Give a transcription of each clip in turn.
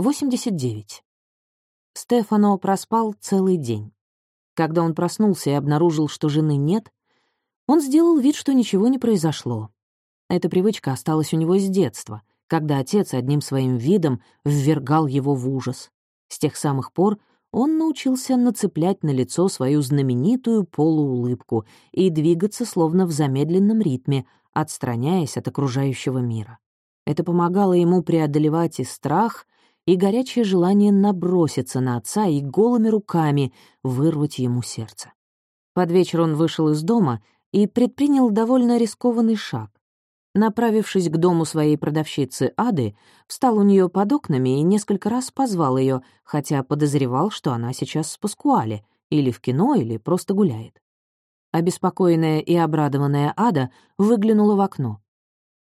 89. Стефано проспал целый день. Когда он проснулся и обнаружил, что жены нет, он сделал вид, что ничего не произошло. Эта привычка осталась у него с детства, когда отец одним своим видом ввергал его в ужас. С тех самых пор он научился нацеплять на лицо свою знаменитую полуулыбку и двигаться словно в замедленном ритме, отстраняясь от окружающего мира. Это помогало ему преодолевать и страх, и горячее желание наброситься на отца и голыми руками вырвать ему сердце. Под вечер он вышел из дома и предпринял довольно рискованный шаг. Направившись к дому своей продавщицы Ады, встал у нее под окнами и несколько раз позвал ее, хотя подозревал, что она сейчас с Паскуале, или в кино, или просто гуляет. Обеспокоенная и обрадованная Ада выглянула в окно.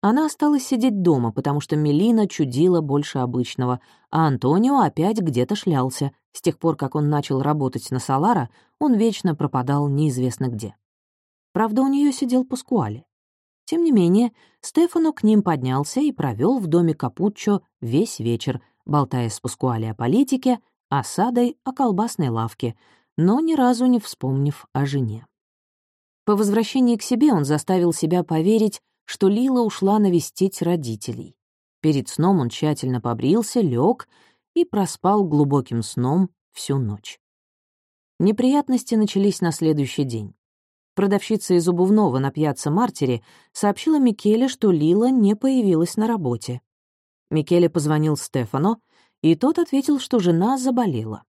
Она осталась сидеть дома, потому что Мелина чудила больше обычного, а Антонио опять где-то шлялся. С тех пор, как он начал работать на Салара, он вечно пропадал неизвестно где. Правда, у нее сидел Паскуале. Тем не менее, Стефано к ним поднялся и провел в доме Капуччо весь вечер, болтая с Паскуале о политике, о Садой о колбасной лавке, но ни разу не вспомнив о жене. По возвращении к себе он заставил себя поверить, что Лила ушла навестить родителей. Перед сном он тщательно побрился, лег и проспал глубоким сном всю ночь. Неприятности начались на следующий день. Продавщица из обувного на пьяцца Мартире сообщила Микеле, что Лила не появилась на работе. Микеле позвонил Стефано, и тот ответил, что жена заболела.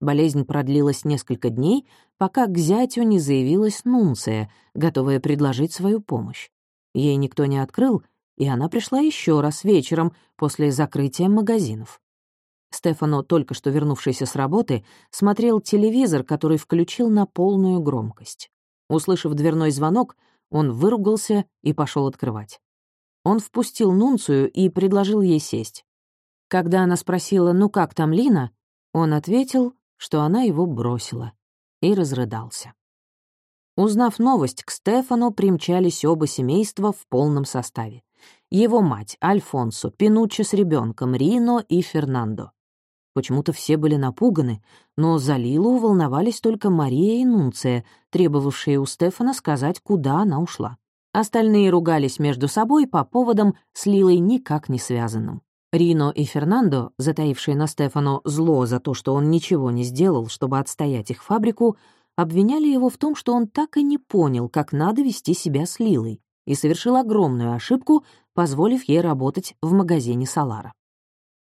Болезнь продлилась несколько дней, пока к зятю не заявилась Нунция, готовая предложить свою помощь. Ей никто не открыл, и она пришла еще раз вечером после закрытия магазинов. Стефано, только что вернувшийся с работы, смотрел телевизор, который включил на полную громкость. Услышав дверной звонок, он выругался и пошел открывать. Он впустил Нунцию и предложил ей сесть. Когда она спросила «Ну как там Лина?», он ответил, что она его бросила, и разрыдался. Узнав новость, к Стефану примчались оба семейства в полном составе. Его мать, Альфонсо, Пинуччо с ребенком, Рино и Фернандо. Почему-то все были напуганы, но за Лилу волновались только Мария и Нунция, требовавшие у Стефана сказать, куда она ушла. Остальные ругались между собой по поводам с Лилой никак не связанным. Рино и Фернандо, затаившие на Стефану зло за то, что он ничего не сделал, чтобы отстоять их фабрику, обвиняли его в том, что он так и не понял, как надо вести себя с Лилой, и совершил огромную ошибку, позволив ей работать в магазине Салара.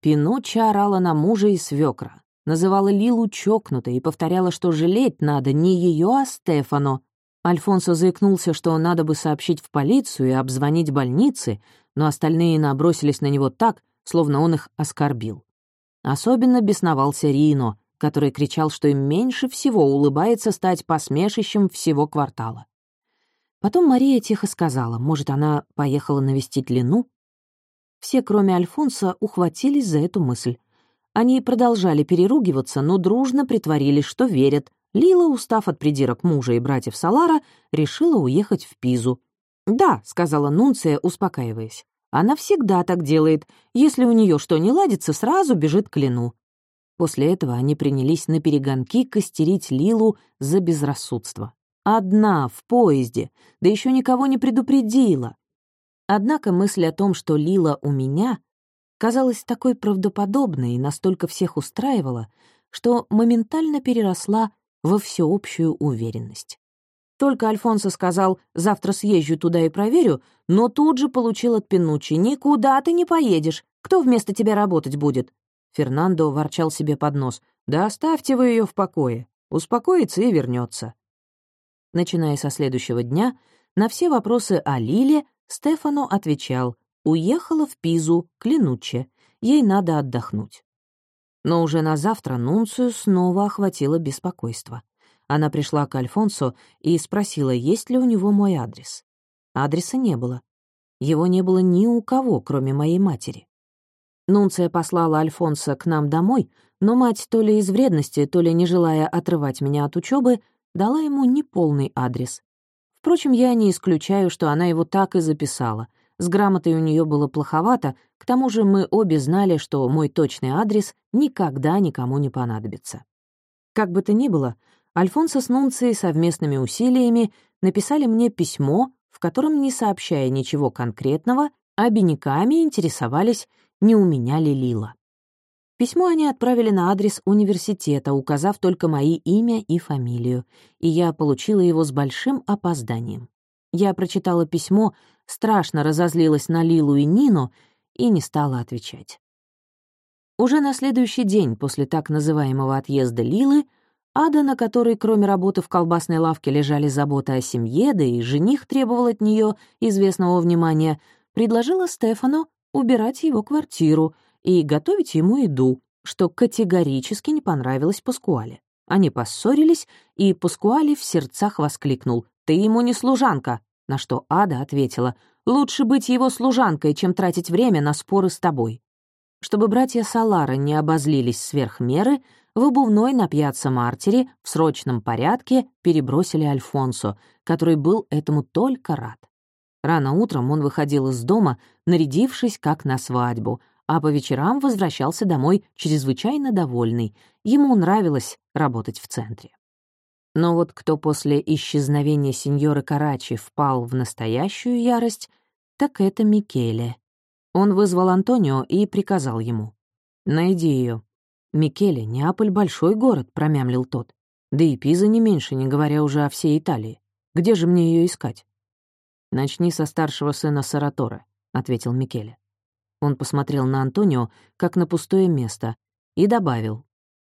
Пинучча орала на мужа и свекра, называла Лилу чокнутой и повторяла, что жалеть надо не ее, а Стефано. Альфонсо заикнулся, что надо бы сообщить в полицию и обзвонить больницы, но остальные набросились на него так, словно он их оскорбил. Особенно бесновался Рино, который кричал, что им меньше всего улыбается стать посмешищем всего квартала. Потом Мария тихо сказала, может, она поехала навестить Лину? Все, кроме Альфонса, ухватились за эту мысль. Они продолжали переругиваться, но дружно притворились, что верят. Лила, устав от придирок мужа и братьев Салара, решила уехать в Пизу. «Да», — сказала Нунция, успокаиваясь. «Она всегда так делает. Если у нее что не ладится, сразу бежит к Лину». После этого они принялись на перегонки костерить Лилу за безрассудство. Одна, в поезде, да еще никого не предупредила. Однако мысль о том, что Лила у меня, казалась такой правдоподобной и настолько всех устраивала, что моментально переросла во всеобщую уверенность. Только Альфонсо сказал «завтра съезжу туда и проверю», но тут же получил от Пинуччи «никуда ты не поедешь, кто вместо тебя работать будет?» Фернандо ворчал себе под нос «да оставьте вы ее в покое, успокоится и вернется. Начиная со следующего дня, на все вопросы о Лиле Стефано отвечал «Уехала в Пизу, Клинучче, ей надо отдохнуть». Но уже на завтра Нунцию снова охватило беспокойство. Она пришла к Альфонсо и спросила, есть ли у него мой адрес. Адреса не было. Его не было ни у кого, кроме моей матери. Нунция послала Альфонсо к нам домой, но мать то ли из вредности, то ли не желая отрывать меня от учебы, дала ему неполный адрес, Впрочем, я не исключаю, что она его так и записала. С грамотой у нее было плоховато, к тому же мы обе знали, что мой точный адрес никогда никому не понадобится. Как бы то ни было, Альфонсо с Нунцией совместными усилиями написали мне письмо, в котором, не сообщая ничего конкретного, обиняками интересовались, не у меня ли Лила. Письмо они отправили на адрес университета, указав только мои имя и фамилию, и я получила его с большим опозданием. Я прочитала письмо, страшно разозлилась на Лилу и Нину и не стала отвечать. Уже на следующий день после так называемого отъезда Лилы Ада, на которой кроме работы в колбасной лавке лежали заботы о семье, да и жених требовал от нее известного внимания, предложила Стефану убирать его квартиру и готовить ему еду, что категорически не понравилось Паскуале. Они поссорились, и Паскуале в сердцах воскликнул «Ты ему не служанка!» На что Ада ответила «Лучше быть его служанкой, чем тратить время на споры с тобой». Чтобы братья Салара не обозлились сверх меры, в обувной на пьяцца Мартире в срочном порядке перебросили Альфонсо, который был этому только рад. Рано утром он выходил из дома, нарядившись как на свадьбу, а по вечерам возвращался домой чрезвычайно довольный. Ему нравилось работать в центре. Но вот кто после исчезновения сеньоры Карачи впал в настоящую ярость, так это Микеле. Он вызвал Антонио и приказал ему. «Найди ее. «Микеле, Неаполь — большой город», — промямлил тот. «Да и Пиза не меньше, не говоря уже о всей Италии. Где же мне ее искать?» «Начни со старшего сына Сараторы», — ответил Микеле. Он посмотрел на Антонио, как на пустое место, и добавил.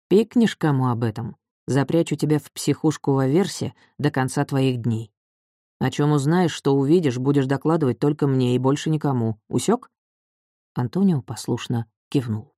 «Пикнешь кому об этом? Запрячу тебя в психушку в Аверсе до конца твоих дней. О чем узнаешь, что увидишь, будешь докладывать только мне и больше никому. Усек? Антонио послушно кивнул.